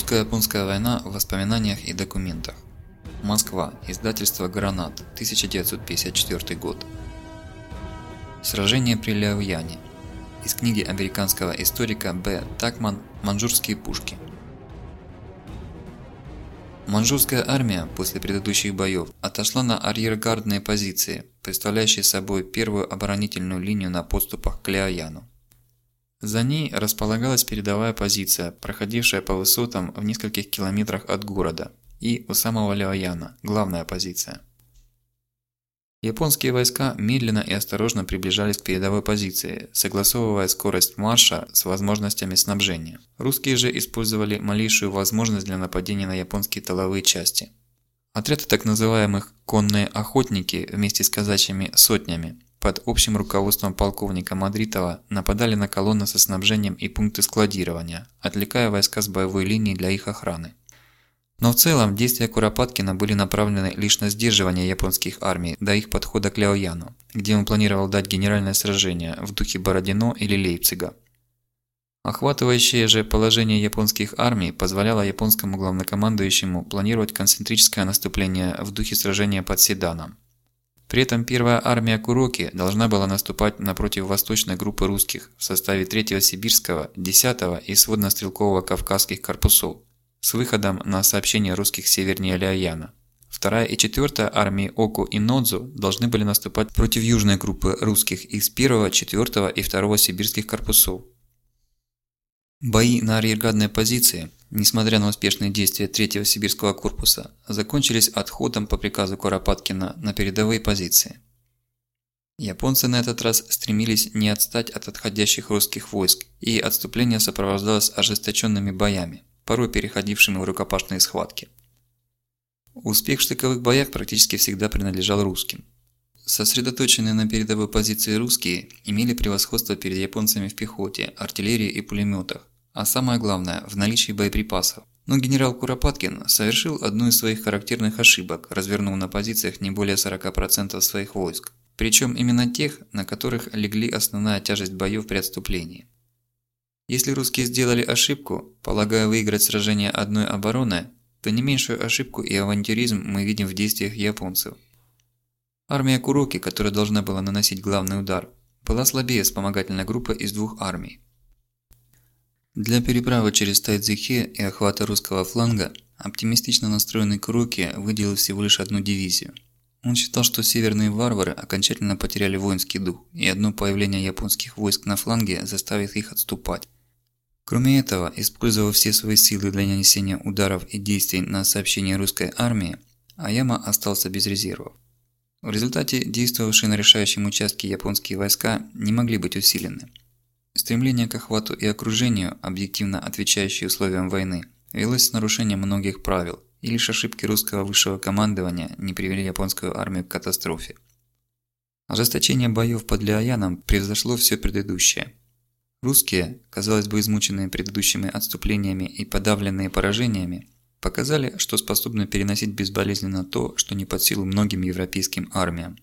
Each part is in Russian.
Русско-японская война в воспоминаниях и документах. Москва. Издательство «Гранат», 1954 год. Сражение при Ляояне. Из книги американского историка Б. Такман «Манчжурские пушки». Манчжурская армия после предыдущих боев отошла на арьергардные позиции, представляющие собой первую оборонительную линию на подступах к Ляояну. За ней располагалась передовая позиция, проходившая по высотам в нескольких километрах от города, и у самого Ляояна – главная позиция. Японские войска медленно и осторожно приближались к передовой позиции, согласовывая скорость марша с возможностями снабжения. Русские же использовали малейшую возможность для нападения на японские тыловые части. Отряды так называемых «конные охотники» вместе с казачьими сотнями под общим руководством полковника Мадритова нападали на колонны со снабжением и пункты складирования, отвлекая войска с боевой линии для их охраны. Но в целом действия Куропаткина были направлены лишь на сдерживание японских армий до их подхода к Ляояну, где он планировал дать генеральное сражение в духе Бородино или Лейпцига. Охватывающее же положение японских армий позволяло японскому главнокомандующему планировать концентрическое наступление в духе сражения под Седаном. При этом первая армия Куроки должна была наступать напротив восточной группы русских в составе 3-го Сибирского, 10-го и сводно-стрелкового Кавказских корпусов с выходом на сообщение русских севернее Ляояна. Вторая и четвертая армии Оку и Нодзу должны были наступать против южной группы русских из 1, 4 и 2 сибирских корпусов. Бои на арьергардной позиции несмотря на успешные действия Третьего Сибирского корпуса, закончились отходом по приказу Куропаткина на передовые позиции. Японцы на этот раз стремились не отстать от отходящих русских войск, и отступление сопровождалось ожесточенными боями, порой переходившими в рукопашные схватки. Успех в штыковых боях практически всегда принадлежал русским. Сосредоточенные на передовой позиции русские имели превосходство перед японцами в пехоте, артиллерии и пулеметах, а самое главное – в наличии боеприпасов. Но генерал Куропаткин совершил одну из своих характерных ошибок, развернув на позициях не более 40% своих войск. Причем именно тех, на которых легли основная тяжесть боев при отступлении. Если русские сделали ошибку, полагая выиграть сражение одной обороны, то не меньшую ошибку и авантюризм мы видим в действиях японцев. Армия Куроки, которая должна была наносить главный удар, была слабее вспомогательной группы из двух армий. Для переправы через Тайцзихе и охвата русского фланга оптимистично настроенный Куроки выделил всего лишь одну дивизию. Он считал, что северные варвары окончательно потеряли воинский дух, и одно появление японских войск на фланге заставит их отступать. Кроме этого, используя все свои силы для нанесения ударов и действий на сообщение русской армии, Аяма остался без резервов. В результате действовавшие на решающем участке японские войска не могли быть усилены. Стремление к охвату и окружению, объективно отвечающие условиям войны, велось с нарушением многих правил, и лишь ошибки русского высшего командования не привели японскую армию к катастрофе. Ожесточение боев под Лиаяном превзошло все предыдущее. Русские, казалось бы измученные предыдущими отступлениями и подавленные поражениями, показали, что способны переносить безболезненно то, что не под силу многим европейским армиям.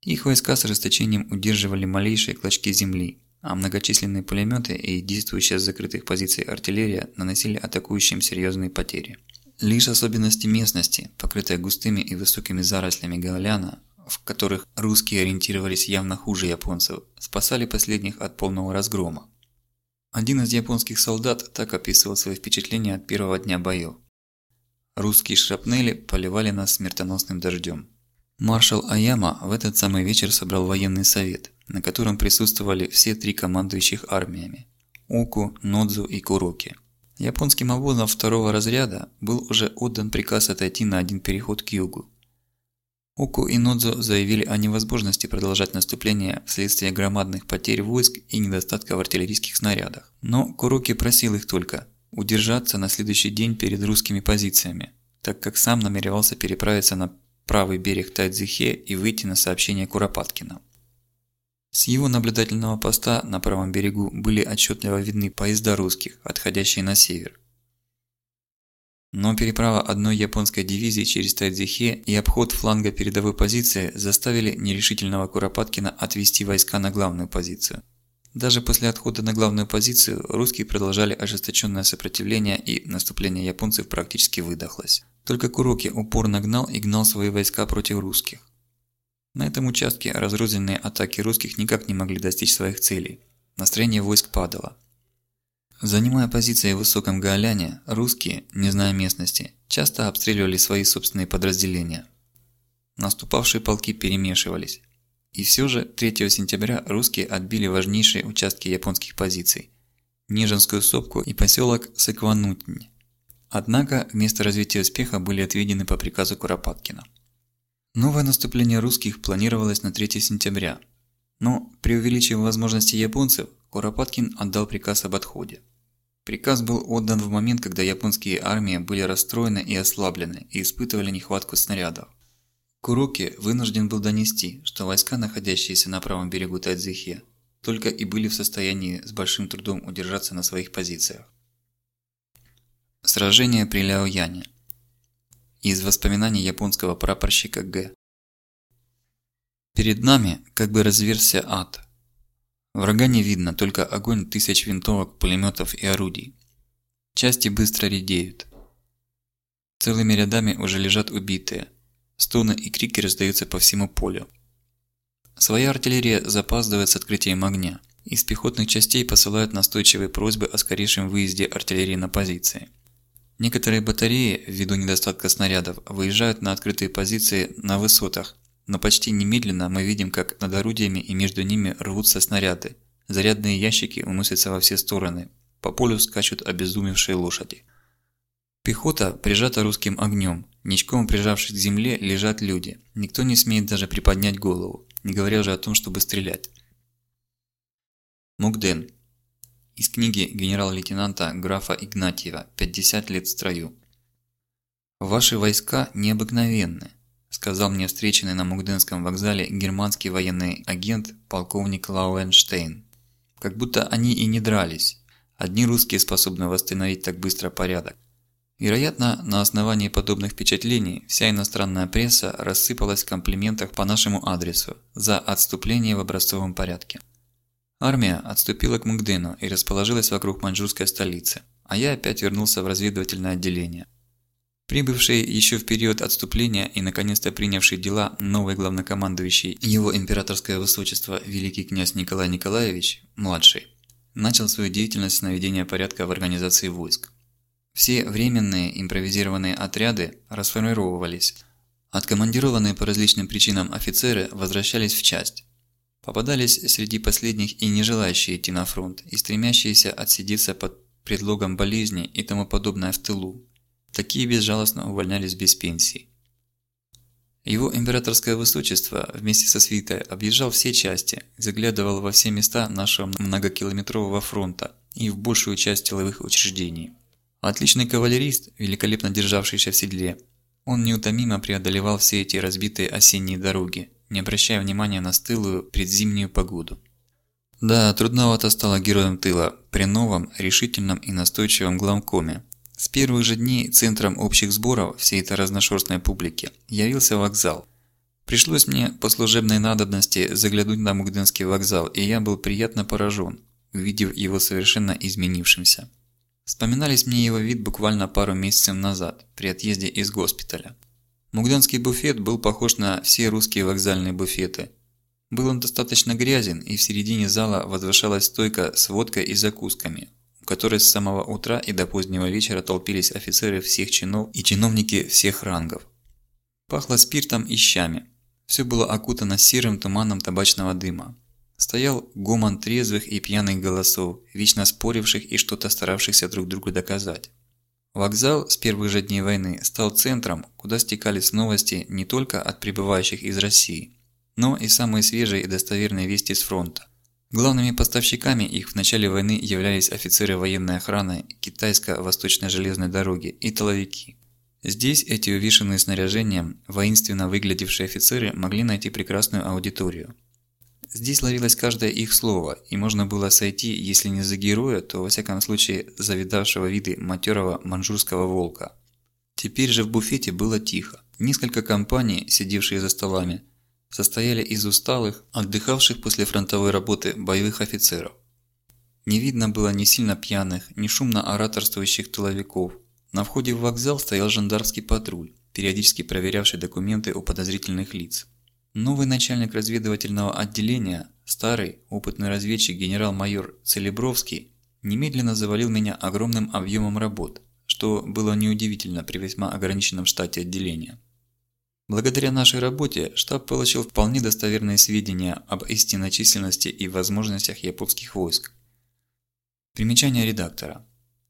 Их войска с ожесточением удерживали малейшие клочки земли, а многочисленные пулеметы и действующая с закрытых позиций артиллерия наносили атакующим серьезные потери. Лишь особенности местности, покрытые густыми и высокими зарослями гаоляна, в которых русские ориентировались явно хуже японцев, спасали последних от полного разгрома. Один из японских солдат так описывал свои впечатления от первого дня боев. Русские шрапнели поливали нас смертоносным дождем. Маршал Аяма в этот самый вечер собрал военный совет – на котором присутствовали все три командующих армиями – Уку, Нодзу и Куроки. Японским обозам второго разряда был уже отдан приказ отойти на один переход к югу. Уку и Нодзу заявили о невозможности продолжать наступление вследствие громадных потерь войск и недостатка в артиллерийских снарядах. Но Куроки просил их только удержаться на следующий день перед русскими позициями, так как сам намеревался переправиться на правый берег Тайцзихе и выйти на сообщение Куропаткина. С его наблюдательного поста на правом берегу были отчетливо видны поезда русских, отходящие на север. Но переправа одной японской дивизии через Тайцзихе и обход фланга передовой позиции заставили нерешительного Куропаткина отвести войска на главную позицию. Даже после отхода на главную позицию русские продолжали ожесточенное сопротивление и наступление японцев практически выдохлось. Только Куроки упорно гнал и гнал свои войска против русских. На этом участке разрозненные атаки русских никак не могли достичь своих целей. Настроение войск падало. Занимая позиции в высоком Гаоляне, русские, не зная местности, часто обстреливали свои собственные подразделения. Наступавшие полки перемешивались. И все же 3 сентября русские отбили важнейшие участки японских позиций – Нижинскую сопку и поселок Сыкванутнь. Однако место развития успеха были отведены по приказу Куропаткина. Новое наступление русских планировалось на 3 сентября, но, преувеличив возможности японцев, Куропаткин отдал приказ об отходе. Приказ был отдан в момент, когда японские армии были расстроены и ослаблены и испытывали нехватку снарядов. Куроки вынужден был донести, что войска, находящиеся на правом берегу Тайцзихе, только и были в состоянии с большим трудом удержаться на своих позициях. Сражение при Ляояне. Из воспоминаний японского прапорщика Г. Перед нами как бы разверзся ад. Врага не видно, только огонь тысяч винтовок, пулеметов и орудий. Части быстро редеют. Целыми рядами уже лежат убитые – Стоны и крики раздаются по всему полю. Своя артиллерия запаздывает с открытием огня. Из пехотных частей посылают настойчивые просьбы о скорейшем выезде артиллерии на позиции. Некоторые батареи, ввиду недостатка снарядов, выезжают на открытые позиции на высотах, но почти немедленно мы видим, как над орудиями и между ними рвутся снаряды. Зарядные ящики уносятся во все стороны. По полю скачут обезумевшие лошади. Пехота прижата русским огнем, ничком прижавшись к земле, лежат люди. Никто не смеет даже приподнять голову, не говоря уже о том, чтобы стрелять. Мугден. Из книги генерал-лейтенанта графа Игнатьева «50 лет в строю». «Ваши войска необыкновенны», – сказал мне встреченный на Мугденском вокзале германский военный агент полковник Лауэнштейн. «Как будто они и не дрались. Одни русские способны восстановить так быстро порядок. Вероятно, на основании подобных впечатлений вся иностранная пресса рассыпалась в комплиментах по нашему адресу за отступление в образцовом порядке. Армия отступила к Мугдену и расположилась вокруг маньчжурской столицы, а я опять вернулся в разведывательное отделение. Прибывший еще в период отступления и наконец-то принявший дела новый главнокомандующий его императорское высочество великий князь Николай Николаевич, младший, начал свою деятельность с наведения порядка в организации войск. Все временные импровизированные отряды расформировывались. Откомандированные по различным причинам офицеры возвращались в часть. Попадались среди последних и не желающие идти на фронт, и стремящиеся отсидеться под предлогом болезни и тому подобное в тылу. Такие безжалостно увольнялись без пенсии. Его императорское высочество вместе со свитой объезжал все части, заглядывал во все места нашего многокилометрового фронта и в большую часть тыловых учреждений. Отличный кавалерист, великолепно державшийся в седле. Он неутомимо преодолевал все эти разбитые осенние дороги, не обращая внимания на стылую предзимнюю погоду. Да, трудновато стало героем тыла при новом, решительном и настойчивом главкоме. С первых же дней центром общих сборов всей этой разношерстной публики явился вокзал. Пришлось мне по служебной надобности заглянуть на Мугденский вокзал, и я был приятно поражен, увидев его совершенно изменившимся. Вспоминались мне его вид буквально пару месяцев назад, при отъезде из госпиталя. Мугданский буфет был похож на все русские вокзальные буфеты. Был он достаточно грязен, и в середине зала возвышалась стойка с водкой и закусками, у которой с самого утра и до позднего вечера толпились офицеры всех чинов и чиновники всех рангов. Пахло спиртом и щами. Все было окутано серым туманом табачного дыма. Стоял гомон трезвых и пьяных голосов, вечно споривших и что-то старавшихся друг другу доказать. Вокзал с первых же дней войны стал центром, куда стекались новости не только от прибывающих из России, но и самые свежие и достоверные вести с фронта. Главными поставщиками их в начале войны являлись офицеры военной охраны Китайско-Восточной железной дороги и тыловики. Здесь эти увешанные снаряжением, воинственно выглядевшие офицеры могли найти прекрасную аудиторию. Здесь ловилось каждое их слово, и можно было сойти, если не за героя, то во всяком случае за видавшего виды матерого манжурского волка. Теперь же в буфете было тихо. Несколько компаний, сидевшие за столами, состояли из усталых, отдыхавших после фронтовой работы боевых офицеров. Не видно было ни сильно пьяных, ни шумно ораторствующих тыловиков. На входе в вокзал стоял жандармский патруль, периодически проверявший документы у подозрительных лиц. Новый начальник разведывательного отделения, старый, опытный разведчик генерал-майор Целебровский, немедленно завалил меня огромным объемом работ, что было неудивительно при весьма ограниченном штате отделения. Благодаря нашей работе штаб получил вполне достоверные сведения об истинной численности и возможностях японских войск. Примечание редактора.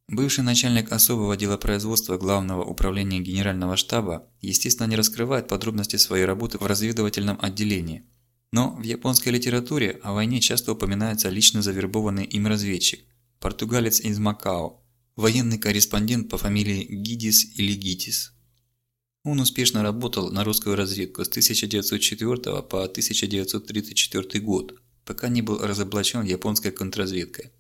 Бывший начальник особого дела производства Главного управления Генерального штаба, естественно, не раскрывает подробности своей работы в разведывательном отделении. Но в японской литературе о войне часто упоминается лично завербованный им разведчик, португалец из Макао, военный корреспондент по фамилии Гидис или Гитис. Он успешно работал на русскую разведку с 1904 по 1934 год, пока не был разоблачен японской контрразведкой.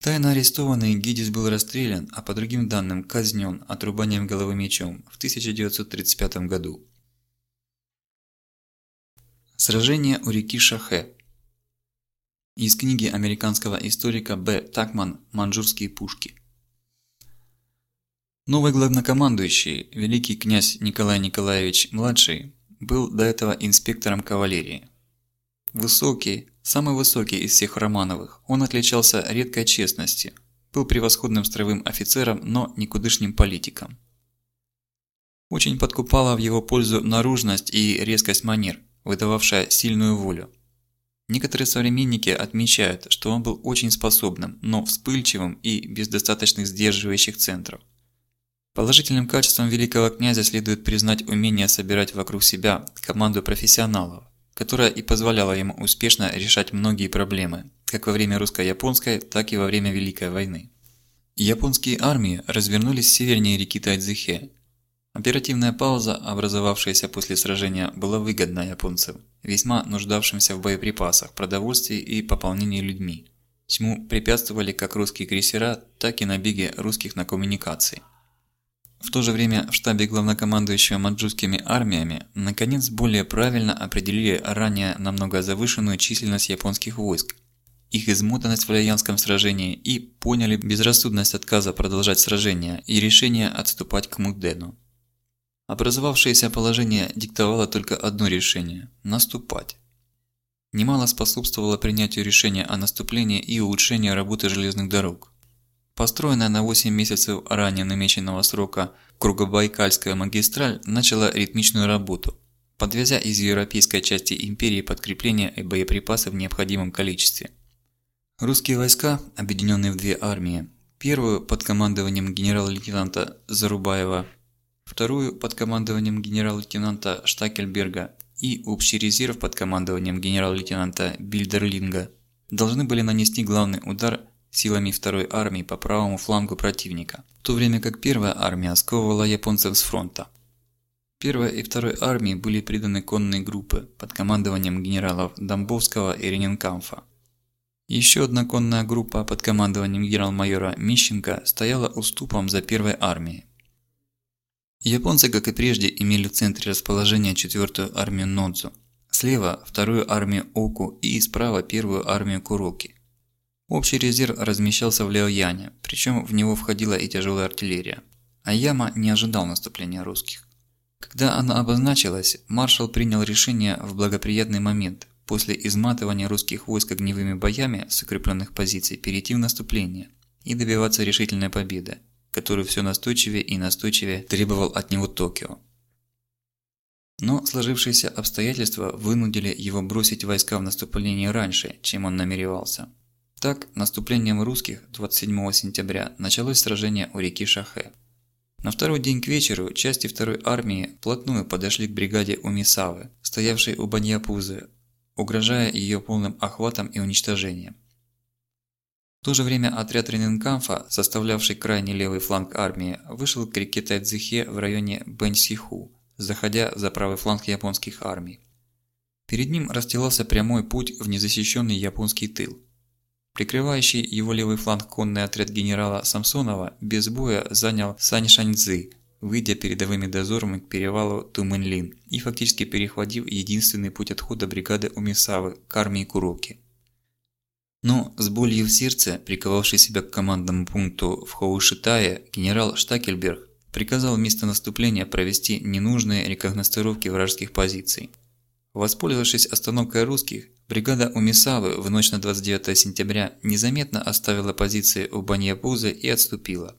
Тайно арестованный Гидис был расстрелян, а по другим данным казнен отрубанием головы мечом в 1935 году. Сражение у реки Шахе Из книги американского историка Б. Такман «Манжурские пушки». Новый главнокомандующий, великий князь Николай Николаевич младший, был до этого инспектором кавалерии. Высокий, Самый высокий из всех Романовых, он отличался редкой честностью, был превосходным строевым офицером, но никудышним политиком. Очень подкупала в его пользу наружность и резкость манер, выдававшая сильную волю. Некоторые современники отмечают, что он был очень способным, но вспыльчивым и без достаточных сдерживающих центров. Положительным качеством великого князя следует признать умение собирать вокруг себя команду профессионалов, которая и позволяла ему успешно решать многие проблемы, как во время русско-японской, так и во время Великой войны. Японские армии развернулись севернее реки Тайцзихе. Оперативная пауза, образовавшаяся после сражения, была выгодна японцам, весьма нуждавшимся в боеприпасах, продовольствии и пополнении людьми, чему препятствовали как русские крейсера, так и набеги русских на коммуникации. В то же время в штабе главнокомандующего манчжурскими армиями наконец более правильно определили ранее намного завышенную численность японских войск, их измотанность в Лаянском сражении и поняли безрассудность отказа продолжать сражение и решение отступать к Мудену. Образовавшееся положение диктовало только одно решение – наступать. Немало способствовало принятию решения о наступлении и улучшению работы железных дорог. Построенная на 8 месяцев ранее намеченного срока Кругобайкальская магистраль начала ритмичную работу, подвезя из европейской части империи подкрепления и боеприпасы в необходимом количестве. Русские войска, объединенные в две армии, первую под командованием генерал-лейтенанта Зарубаева, вторую под командованием генерал-лейтенанта Штакельберга и общий резерв под командованием генерал-лейтенанта Бильдерлинга, должны были нанести главный удар силами второй армии по правому флангу противника, в то время как первая армия сковывала японцев с фронта. Первой и второй армии были приданы конные группы под командованием генералов Домбовского и Рененкамфа. Еще одна конная группа под командованием генерал-майора Мищенко стояла уступом за первой армией. Японцы, как и прежде, имели в центре расположения 4-ю армию Нодзу, слева – вторую армию Оку и справа первую армию Куроки. Общий резерв размещался в Леояне, причем в него входила и тяжелая артиллерия. А Яма не ожидал наступления русских. Когда она обозначилась, маршал принял решение в благоприятный момент, после изматывания русских войск огневыми боями с укрепленных позиций перейти в наступление и добиваться решительной победы, которую все настойчивее и настойчивее требовал от него Токио. Но сложившиеся обстоятельства вынудили его бросить войска в наступление раньше, чем он намеревался. Так, наступлением русских 27 сентября началось сражение у реки Шахе. На второй день к вечеру части второй армии плотную подошли к бригаде Умисавы, стоявшей у Баньяпузы, угрожая ее полным охватом и уничтожением. В то же время отряд Рененкамфа, составлявший крайний левый фланг армии, вышел к реке Тайцзихе в районе Бэньсиху, заходя за правый фланг японских армий. Перед ним расстилался прямой путь в незащищенный японский тыл. Прикрывающий его левый фланг конный отряд генерала Самсонова без боя занял Саньшаньцзы, выйдя передовыми дозорами к перевалу Тумэнлин и фактически перехватив единственный путь отхода бригады Умисавы к армии Куроки. Но с болью в сердце, приковавший себя к командному пункту в Хоушитае, генерал Штакельберг приказал вместо наступления провести ненужные рекогностировки вражеских позиций. Воспользовавшись остановкой русских, бригада Умисавы в ночь на 29 сентября незаметно оставила позиции у Баньяпузы и отступила.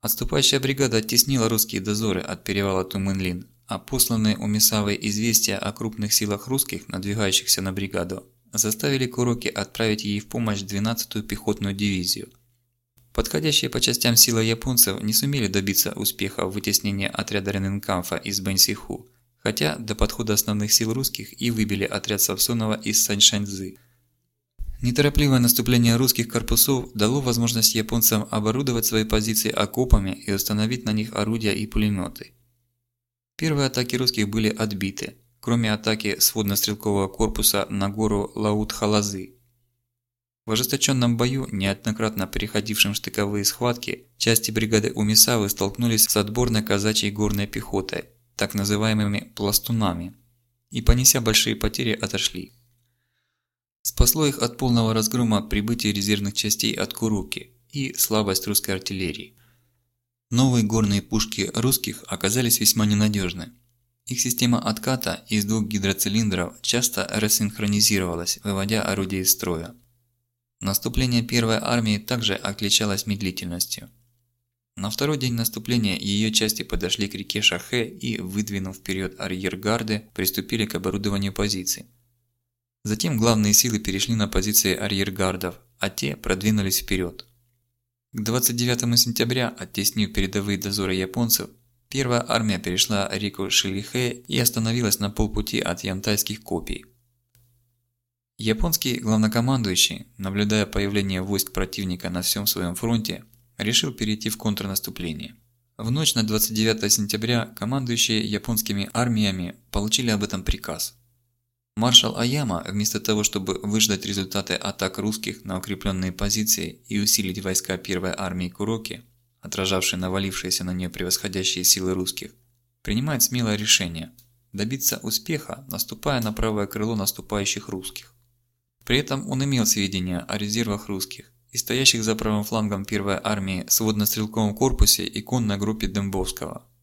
Отступающая бригада оттеснила русские дозоры от перевала Тумынлин, а посланные Умисавой известия о крупных силах русских, надвигающихся на бригаду, заставили Куроки отправить ей в помощь 12-ю пехотную дивизию. Подходящие по частям силы японцев не сумели добиться успеха в вытеснении отряда Рененкамфа из Бэнсиху, хотя до подхода основных сил русских и выбили отряд Савсонова из Саньшаньзы. Неторопливое наступление русских корпусов дало возможность японцам оборудовать свои позиции окопами и установить на них орудия и пулеметы. Первые атаки русских были отбиты, кроме атаки сводно-стрелкового корпуса на гору Лаут-Халазы. В ожесточенном бою, неоднократно переходившем штыковые схватки, части бригады Умисавы столкнулись с отборной казачьей горной пехотой, так называемыми «пластунами», и, понеся большие потери, отошли. Спасло их от полного разгрома прибытие резервных частей от Куруки и слабость русской артиллерии. Новые горные пушки русских оказались весьма ненадежны. Их система отката из двух гидроцилиндров часто рассинхронизировалась, выводя орудия из строя. Наступление первой армии также отличалось медлительностью. На второй день наступления ее части подошли к реке Шахе и, выдвинув вперед арьергарды, приступили к оборудованию позиций. Затем главные силы перешли на позиции арьергардов, а те продвинулись вперед. К 29 сентября, оттеснив передовые дозоры японцев, первая армия перешла реку Шилихэ и остановилась на полпути от янтайских копий. Японский главнокомандующий, наблюдая появление войск противника на всем своем фронте, решил перейти в контрнаступление. В ночь на 29 сентября командующие японскими армиями получили об этом приказ – Маршал Аяма, вместо того, чтобы выждать результаты атак русских на укрепленные позиции и усилить войска первой армии Куроки, отражавшие навалившиеся на нее превосходящие силы русских, принимает смелое решение – добиться успеха, наступая на правое крыло наступающих русских. При этом он имел сведения о резервах русских и стоящих за правым флангом первой армии сводно-стрелковом корпусе и конной группе Дембовского –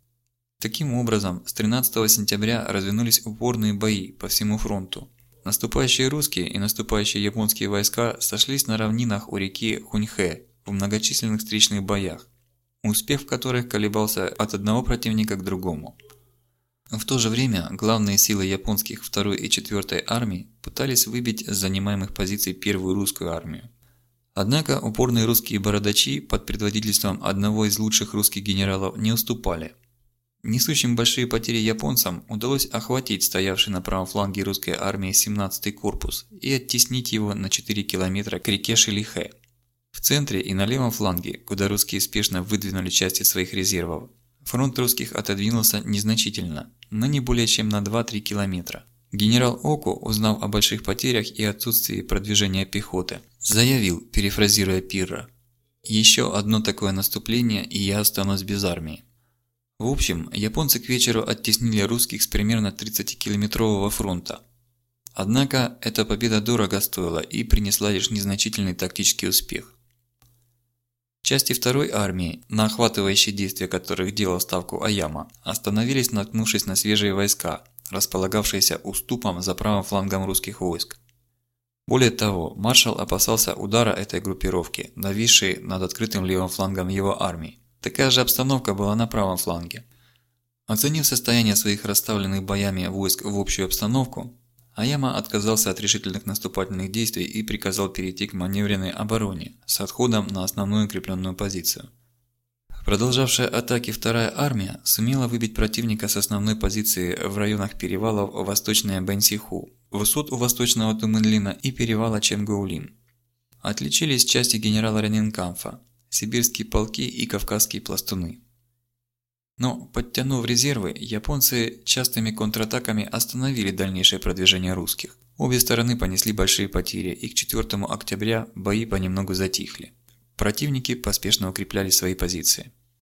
Таким образом, с 13 сентября развернулись упорные бои по всему фронту. Наступающие русские и наступающие японские войска сошлись на равнинах у реки Хуньхэ в многочисленных встречных боях, успех в которых колебался от одного противника к другому. В то же время главные силы японских 2 и 4 армий пытались выбить с занимаемых позиций первую русскую армию. Однако упорные русские бородачи под предводительством одного из лучших русских генералов не уступали – Несущим большие потери японцам удалось охватить стоявший на правом фланге русской армии 17-й корпус и оттеснить его на 4 километра к реке Шелихе. В центре и на левом фланге, куда русские спешно выдвинули части своих резервов, фронт русских отодвинулся незначительно, но не более чем на 2-3 километра. Генерал Оку, узнав о больших потерях и отсутствии продвижения пехоты, заявил, перефразируя Пирра, «Еще одно такое наступление, и я останусь без армии». В общем, японцы к вечеру оттеснили русских с примерно 30-километрового фронта. Однако, эта победа дорого стоила и принесла лишь незначительный тактический успех. Части второй армии, на охватывающие действия которых делал ставку Аяма, остановились, наткнувшись на свежие войска, располагавшиеся уступом за правым флангом русских войск. Более того, маршал опасался удара этой группировки, нависшей над открытым левым флангом его армии. Такая же обстановка была на правом фланге. Оценив состояние своих расставленных боями войск в общую обстановку, Аяма отказался от решительных наступательных действий и приказал перейти к маневренной обороне с отходом на основную укрепленную позицию. Продолжавшая атаки вторая армия сумела выбить противника с основной позиции в районах перевалов Восточная Бенсиху, высот у Восточного Тумынлина и перевала Ченгаулин. Отличились части генерала Ренинкамфа, сибирские полки и кавказские пластуны. Но, подтянув резервы, японцы частыми контратаками остановили дальнейшее продвижение русских. Обе стороны понесли большие потери, и к 4 октября бои понемногу затихли. Противники поспешно укрепляли свои позиции.